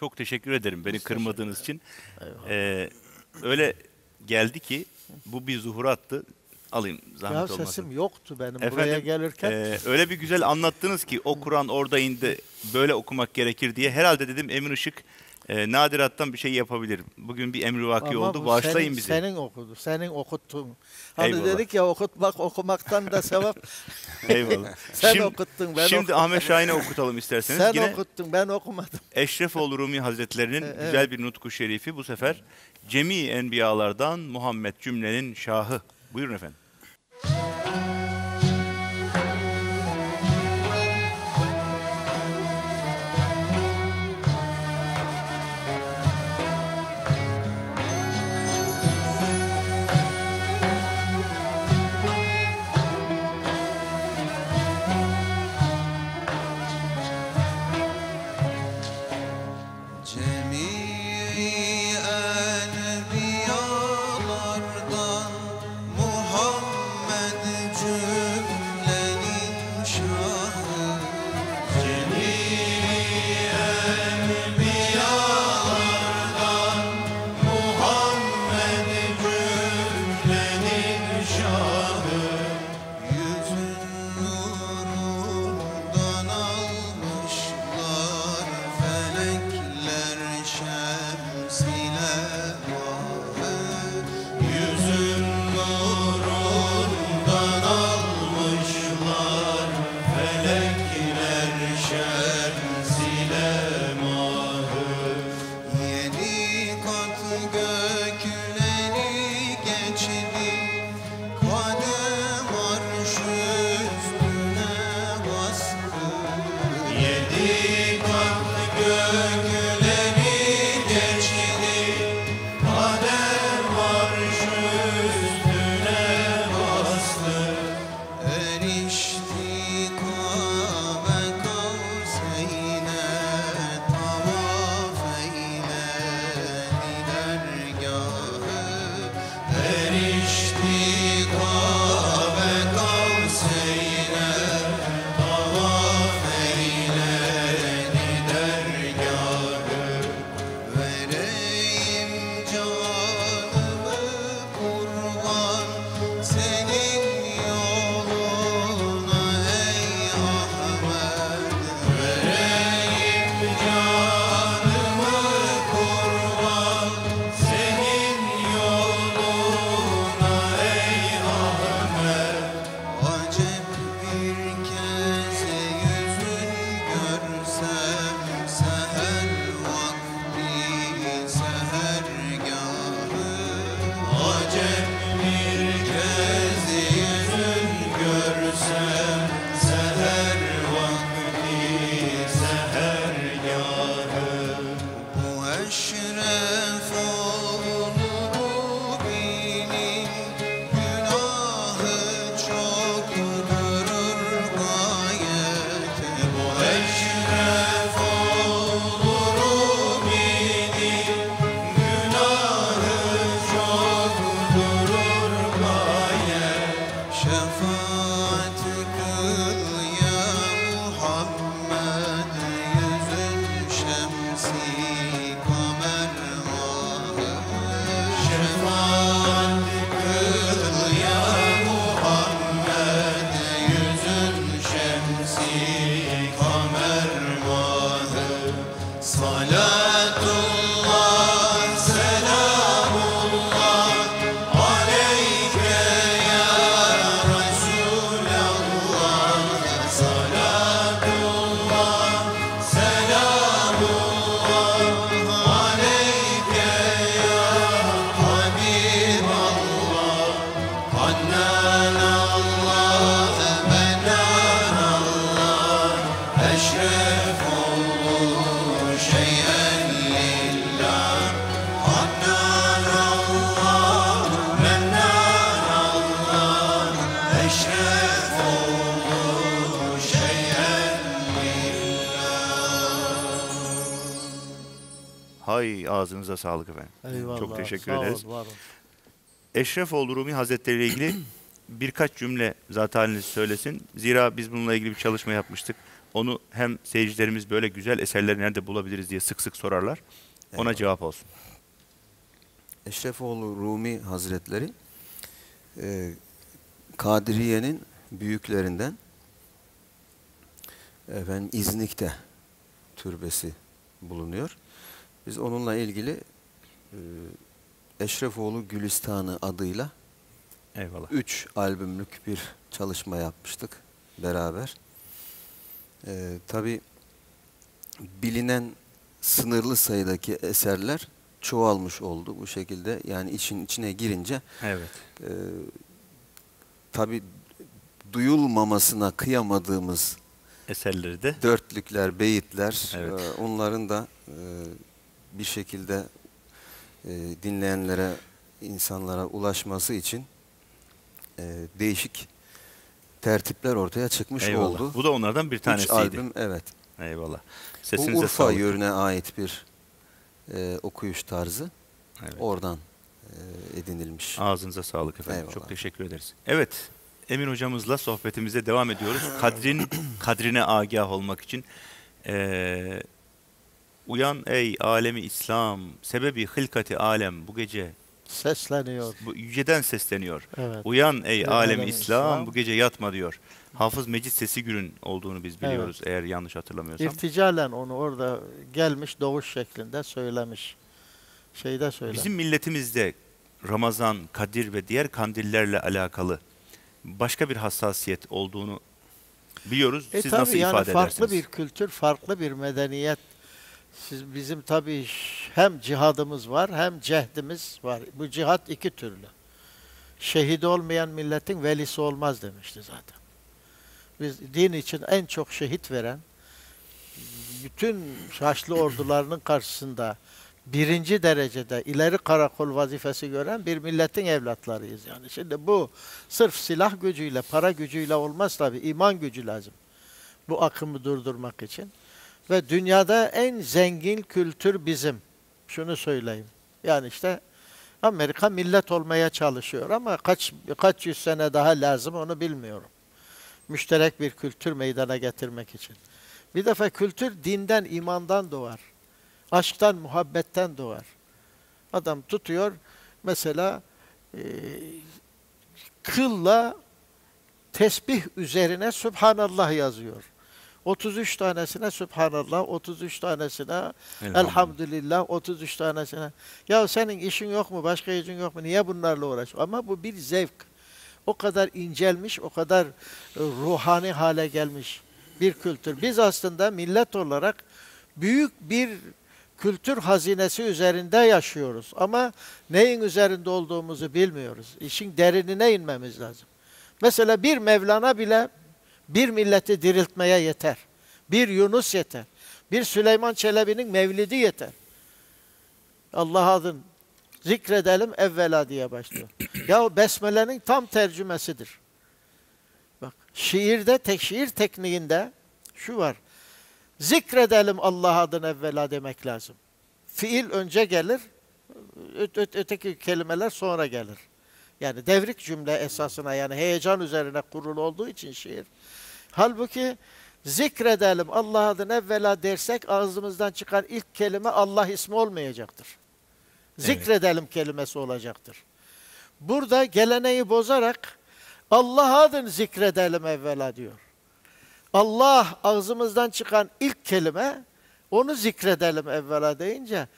Çok teşekkür ederim beni Biz kırmadığınız için. Eyvallah. Ee, öyle geldi ki bu bir zuhurattı. Alayım zahmet Ya olmasın. sesim yoktu benim buraya Efendim, gelirken. Ee, öyle bir güzel anlattınız ki o Kur'an orada indi böyle okumak gerekir diye. Herhalde dedim Emin Işık e, nadirattan bir şey yapabilir. Bugün bir emri vaki Ama oldu. bu Bağışlayın senin, bizi. Senin okudu, senin okuttun. Hani Eyvallah. dedik ya okutmak okumaktan da sevap. Eyvallah. Sen şimdi, okuttun, ben Şimdi okuttum. Ahmet Şahin'e okutalım isterseniz. Sen Yine okuttun, ben okumadım. Eşrefoğlu Rumi Hazretlerinin E, evet. güzel bir nutku şerifi bu sefer Cemi Enbiyalardan Muhammed cümlenin şahı. Buyurun efendim. Ağzınıza sağlık efendim. Eyvallah. Çok teşekkür sağ ol, ederiz. var ol. Eşrefoğlu Rumi Hazretleri ile ilgili birkaç cümle zat haliniz söylesin. Zira biz bununla ilgili bir çalışma yapmıştık. Onu hem seyircilerimiz böyle güzel eserleri nerede bulabiliriz diye sık sık sorarlar. Ona Eyvallah. cevap olsun. Eşrefoğlu Rumi Hazretleri e, Kadiriye'nin büyüklerinden efendim İznik'te türbesi bulunuyor. Biz onunla ilgili e, Eşrefoğlu Gülistanı adıyla Eyvallah. üç albümlük bir çalışma yapmıştık beraber. Ee, Tabi bilinen sınırlı sayıdaki eserler çoğalmış oldu bu şekilde. Yani için içine girince Evet. e, tabi duyulmamasına kıyamadığımız Eserleri de dörtlükler, beyitler Evet. e, onların da e, bir şekilde e, dinleyenlere, insanlara ulaşması için e, değişik tertipler ortaya çıkmış Eyvallah. oldu. Bu da onlardan bir Üç tanesiydi. albüm evet. Eyvallah. Bu Sesinize Urfa sağlık. yörüne ait bir e, okuyuş tarzı. Evet. Oradan e, edinilmiş. Ağzınıza sağlık efendim. Eyvallah. Çok teşekkür ederiz. Evet. Emin hocamızla sohbetimize devam ediyoruz. Kadrin kadrine agah olmak için eee, uyan ey alemi İslam sebebi hılkati alem bu gece Sesleniyor. bu yüceden sesleniyor. Evet. Uyan ey alemi alemi İslam, İslam. bu gece yatma diyor. Hafız Mecid Sesi Gür'ün olduğunu biz Evet. biliyoruz eğer yanlış hatırlamıyorsam. İrticalen onu orada gelmiş doğuş şeklinde söylemiş. Şeyde söylemiş. Bizim milletimizde Ramazan, Kadir ve diğer kandillerle alakalı başka bir hassasiyet olduğunu biliyoruz. E Siz tabii nasıl yani ifade farklı edersiniz? bir kültür, farklı bir medeniyet. Siz bizim tabii hem cihadımız var hem cehdimiz var. Bu cihat iki türlü. Şehit olmayan milletin velisi olmaz demişti zaten. Biz din için en çok şehit veren bütün Haçlı ordularının karşısında birinci derecede ileri karakol vazifesi gören bir milletin evlatlarıyız yani. Şimdi bu sırf silah gücüyle, para gücüyle olmaz tabi. iman gücü lazım. Bu akımı durdurmak için. Ve dünyada en zengin kültür bizim. Şunu söyleyeyim. Yani işte Amerika millet olmaya çalışıyor ama kaç kaç yüz sene daha lazım onu bilmiyorum. Müşterek bir kültür meydana getirmek için. Bir defa kültür dinden, imandan doğar. Aşktan, muhabbetten doğar. Adam tutuyor mesela e, kılla tesbih üzerine Subhanallah yazıyor. 33 tanesine Subhanallah, 33 tanesine Elhamdülillah, 33 tanesine. Ya senin işin yok mu, başka işin yok mu? Niye bunlarla uğraşıyorsun? Ama bu bir zevk. O kadar incelmiş, o kadar e, ruhani hale gelmiş bir kültür. Biz aslında millet olarak büyük bir kültür hazinesi üzerinde yaşıyoruz. Ama neyin üzerinde olduğumuzu bilmiyoruz. İşin derinine inmemiz lazım. Mesela bir Mevlana bile bir milleti diriltmeye yeter. Bir Yunus yeter. Bir Süleyman Çelebi'nin mevlidi yeter. Allah adın zikredelim evvela diye başlıyor. ya Besmele'nin tam tercümesidir. Bak şiirde, tek şiir tekniğinde şu var. Zikredelim Allah adını evvela demek lazım. Fiil önce gelir, öteki kelimeler sonra gelir. Yani devrik cümle esasına yani heyecan üzerine kurulu olduğu için şiir. Halbuki zikredelim Allah adını evvela dersek ağzımızdan çıkan ilk kelime Allah ismi olmayacaktır. Zikredelim kelimesi olacaktır. Burada geleneği bozarak Allah adını zikredelim evvela diyor. Allah ağzımızdan çıkan ilk kelime onu zikredelim evvela deyince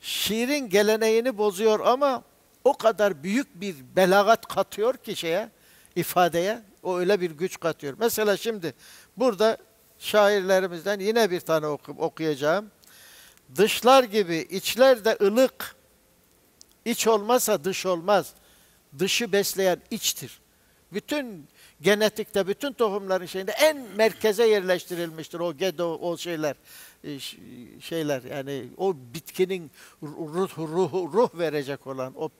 şiirin geleneğini bozuyor ama o kadar büyük bir belagat katıyor ki şeye ifadeye o öyle bir güç katıyor. Mesela şimdi burada şairlerimizden yine bir tane oku- okuyacağım. Dışlar gibi içler de ılık. İç olmazsa dış olmaz. Dışı besleyen içtir. Bütün genetikte, bütün tohumların şeyinde en merkeze yerleştirilmiştir o gedo, o şeyler. e, şeyler yani o bitkinin ruh, ruh, ruh verecek olan o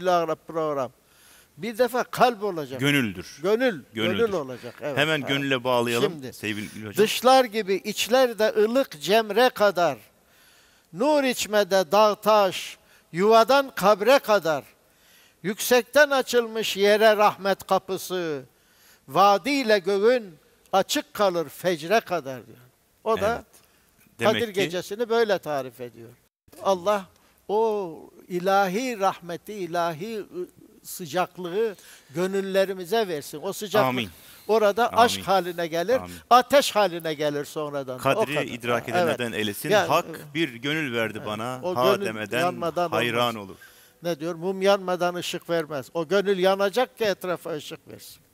program, program. Bir defa kalp olacak. Gönüldür. Gönül, Gönüldür. gönül olacak. Evet, Hemen evet. gönüle bağlayalım Şimdi, sevgili hocam. Dışlar gibi içler de ılık cemre kadar. Nur içmede dağ taş, yuvadan kabre kadar. Yüksekten açılmış yere rahmet kapısı. Vadi ile göğün açık kalır fecre kadar diyor. O da Evet. Demek Kadir ki gecesini böyle tarif ediyor. Allah o ilahi rahmeti, ilahi ı, sıcaklığı gönüllerimize versin. O sıcaklık Amin. orada Amin. aşk haline gelir, Amin. ateş haline gelir sonradan. Kadri idrak Evet. edemeden eylesin. Yani, Hak evet. bir gönül verdi bana. O ha demeden hayran olmaz. olur. Ne diyor? Mum yanmadan ışık vermez. O gönül yanacak ki etrafa ışık versin.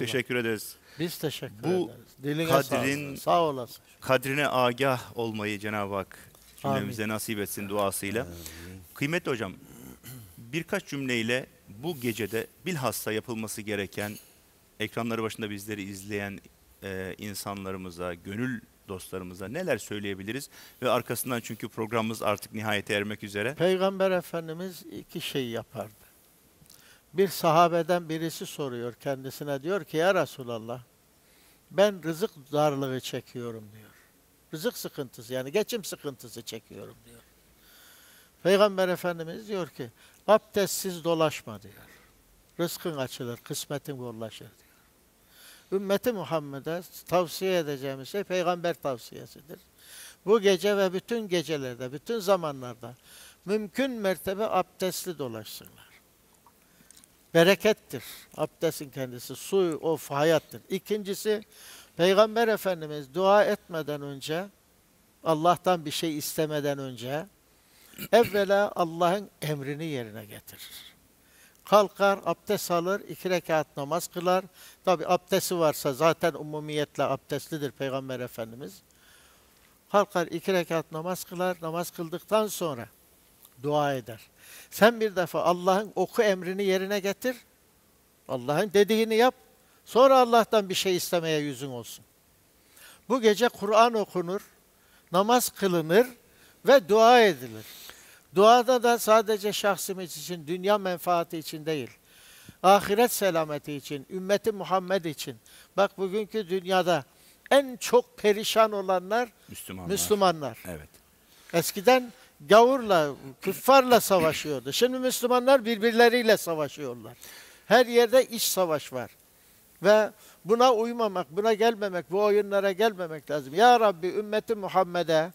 Eyvallah. Teşekkür ederiz. Biz teşekkür Bu ederiz. Diline Kadir'in- sağ, sağ olasın. Kadrine agah olmayı Cenab-ı Hak cümlemize nasip etsin duasıyla. Kıymetli hocam, birkaç cümleyle bu gecede bilhassa yapılması gereken ekranları başında bizleri izleyen e, insanlarımıza, gönül dostlarımıza neler söyleyebiliriz? Ve arkasından çünkü programımız artık nihayete ermek üzere. Peygamber Efendimiz iki şey yapardı. Bir sahabeden birisi soruyor kendisine diyor ki ya Resulallah ben rızık darlığı çekiyorum diyor. Rızık sıkıntısı yani geçim sıkıntısı çekiyorum diyor. Peygamber Efendimiz diyor ki abdestsiz dolaşma diyor. Rızkın açılır, kısmetin bollaşır diyor. Ümmeti Muhammed'e tavsiye edeceğimiz şey peygamber tavsiyesidir. Bu gece ve bütün gecelerde, bütün zamanlarda mümkün mertebe abdestli dolaşsınlar. Berekettir. Abdestin kendisi. Su, of hayattır. İkincisi, Peygamber Efendimiz dua etmeden önce, Allah'tan bir şey istemeden önce, evvela Allah'ın emrini yerine getirir. Kalkar, abdest alır, iki rekat namaz kılar. Tabi abdesti varsa zaten umumiyetle abdestlidir Peygamber Efendimiz. Kalkar, iki rekat namaz kılar, namaz kıldıktan sonra dua eder. Sen bir defa Allah'ın oku emrini yerine getir. Allah'ın dediğini yap. Sonra Allah'tan bir şey istemeye yüzün olsun. Bu gece Kur'an okunur, namaz kılınır ve dua edilir. Duada da sadece şahsımız için, dünya menfaati için değil. Ahiret selameti için, ümmeti Muhammed için. Bak bugünkü dünyada en çok perişan olanlar Müslümanlar. Müslümanlar. Evet. Eskiden gavurla, küffarla savaşıyordu. Şimdi Müslümanlar birbirleriyle savaşıyorlar. Her yerde iç savaş var. Ve buna uymamak, buna gelmemek, bu oyunlara gelmemek lazım. Ya Rabbi ümmeti Muhammed'e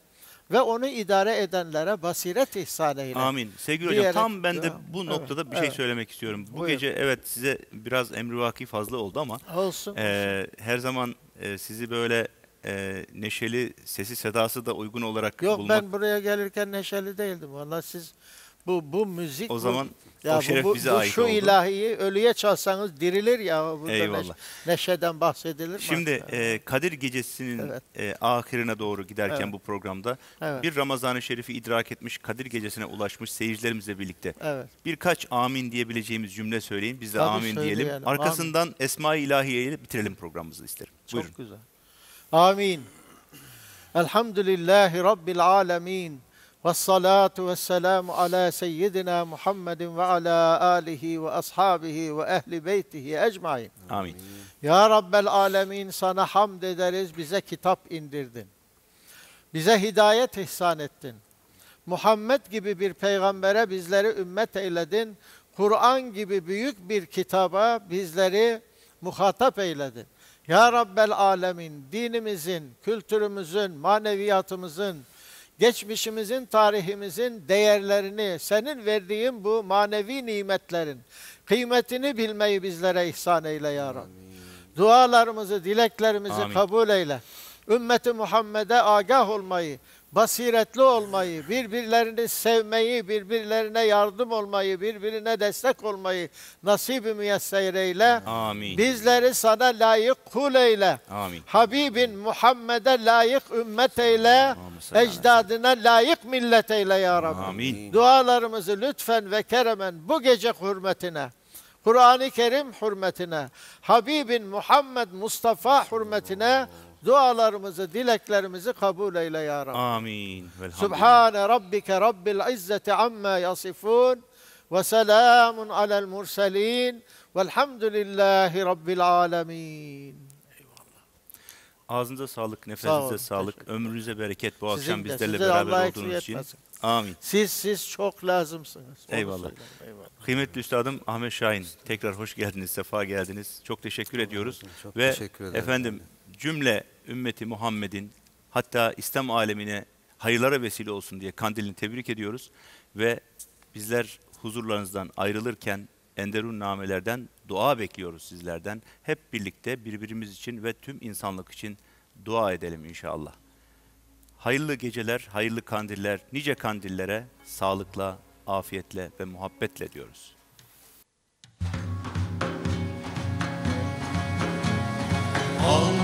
ve onu idare edenlere basiret ihsan eyle. Amin. Sevgili Diyerek hocam tam ben de bu Evet, noktada bir şey evet. söylemek istiyorum. Bu Buyur. gece evet size biraz emrivaki fazla oldu ama Olsun. e, her zaman e, sizi böyle e, neşeli sesi sedası da uygun olarak Yok bulmak ben buraya gelirken neşeli değildim. Vallahi siz bu bu müzik o bu- zaman ya o bu- şeref bu, bize bu ait şu oldu. ilahiyi ölüye çalsanız dirilir ya. Burada neş- neşeden bahsedilir? Şimdi e, Kadir Gecesi'nin Evet. e, ahirine doğru giderken Evet. bu programda evet. bir Ramazan-ı Şerif'i idrak etmiş, Kadir Gecesi'ne ulaşmış seyircilerimizle birlikte evet. birkaç amin diyebileceğimiz cümle söyleyin. Biz de Tabii amin diyelim. Arkasından Esma-i İlahiye ile bitirelim programımızı isterim. Çok Buyurun. güzel. Amin. Elhamdülillahi Rabbil alemin. Ve salatu ve selamu ala seyyidina Muhammedin ve ala alihi ve ashabihi ve ehli beytihi ecmain. Amin. Ya Rabbel alemin sana hamd ederiz bize kitap indirdin. Bize hidayet ihsan ettin. Muhammed gibi bir peygambere bizleri ümmet eyledin. Kur'an gibi büyük bir kitaba bizleri muhatap eyledin. Ya Rabbel alemin dinimizin, kültürümüzün, maneviyatımızın, geçmişimizin, tarihimizin değerlerini, senin verdiğin bu manevi nimetlerin kıymetini bilmeyi bizlere ihsan eyle ya Rabbi. Dualarımızı, dileklerimizi Amin. kabul eyle. Ümmeti Muhammed'e agah olmayı, basiretli olmayı, birbirlerini sevmeyi, birbirlerine yardım olmayı, birbirine destek olmayı nasip-i müyesser eyle. Amin. Bizleri sana layık kul eyle. Amin. Habibin Muhammed'e layık ümmet eyle. Ala Ecdadına layık millet eyle ya Rabbi. Amin. Dualarımızı lütfen ve keremen bu gece hürmetine, Kur'an-ı Kerim hürmetine, Habibin Muhammed Mustafa hürmetine dualarımızı, dileklerimizi kabul eyle ya Rabbi. Amin. Subhane rabbike rabbil izzeti amma yasifun ve selamun alel murselin velhamdülillahi rabbil alemin. Ağzınıza sağlık, Sağ nefesinize olun, sağlık, ömrünüze bereket bu Sizin akşam de, bizlerle size beraber Allah olduğunuz için. etmesin. Amin. Siz siz çok lazımsınız. Onu Eyvallah. eyvallah. Kıymetli üstadım Ahmet Şahin, tekrar hoş geldiniz, sefa geldiniz. Çok teşekkür ediyoruz. Çok Ve teşekkür ederim. efendim cümle ümmeti Muhammed'in hatta İslam alemine hayırlara vesile olsun diye kandilini tebrik ediyoruz. Ve bizler huzurlarınızdan ayrılırken Enderun namelerden dua bekliyoruz sizlerden. Hep birlikte birbirimiz için ve tüm insanlık için dua edelim inşallah. Hayırlı geceler, hayırlı kandiller, nice kandillere sağlıkla, afiyetle ve muhabbetle diyoruz. Allah